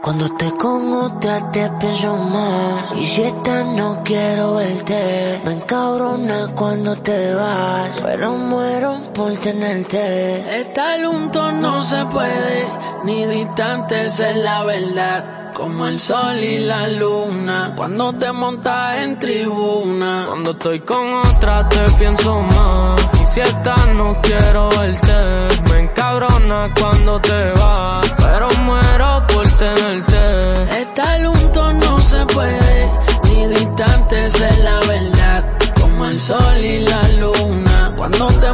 Cuando te con otra te pienso más. Y si esta no quiero verte, me encabrona cuando te vas. Pero muero por tenerte. Estar juntos no se puede, ni distantes es la verdad. Como el sol y la luna, cuando te montas en tribuna. Cuando estoy con otra te pienso más. Y si esta no quiero verte, me encabrona cuando te vas. Pero muero por tenerte. Estar juntos no se puede, ni distantes es la verdad. Como el sol y la luna, cuando te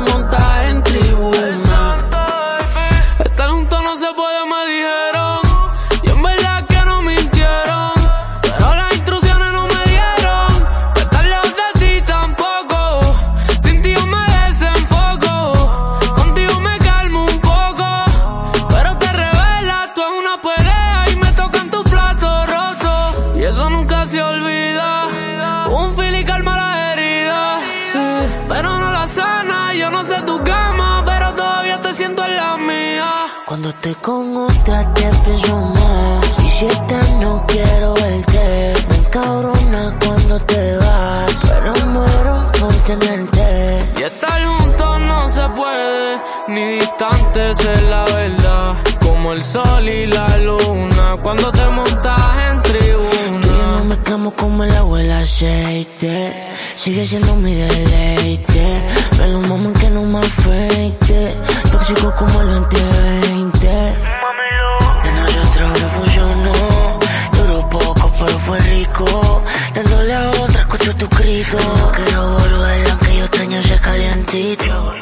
Cuando te con otra te pienso más. Y si esta no quiero verte, me encabrona cuando te vas. Pero muero por tenerte. Y estar juntos no se puede, ni distantes es la verdad. Como el sol y la luna, cuando te montas en Tú y yo nos tribuna. mezclamos como el agua y el aceite. Sigue siendo mi deleite. Me lo mamo que no me afeite.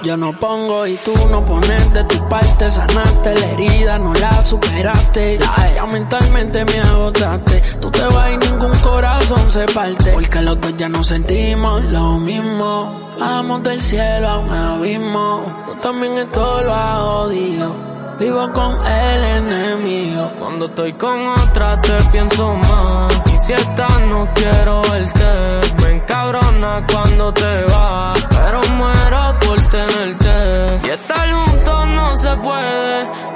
Yo no pongo y tú no pones de tu parte, sanaste la herida, no la superaste. Ya, ya mentalmente me agotaste. Tú te vas y ningún corazón se parte. Porque los dos ya no sentimos lo mismo. Bajamos del cielo a un abismo. Tú también esto lo has jodido. Vivo con el enemigo. Cuando estoy con otra te pienso más. Y si esta no quiero verte,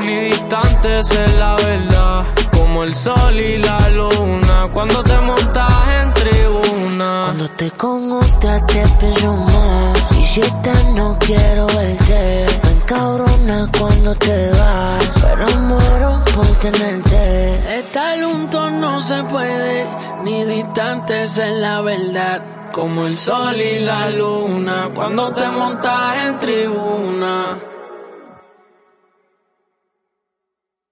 ni distantes es la verdad. Como el sol y la luna, cuando te montas en tribuna. Cuando te con otra te pienso más. Y si esta no quiero verte, me encabrona cuando te vas. Pero muero por tenerte. Estar juntos no se puede, ni distantes es la verdad. Como el sol y la luna, cuando te montas en tribuna.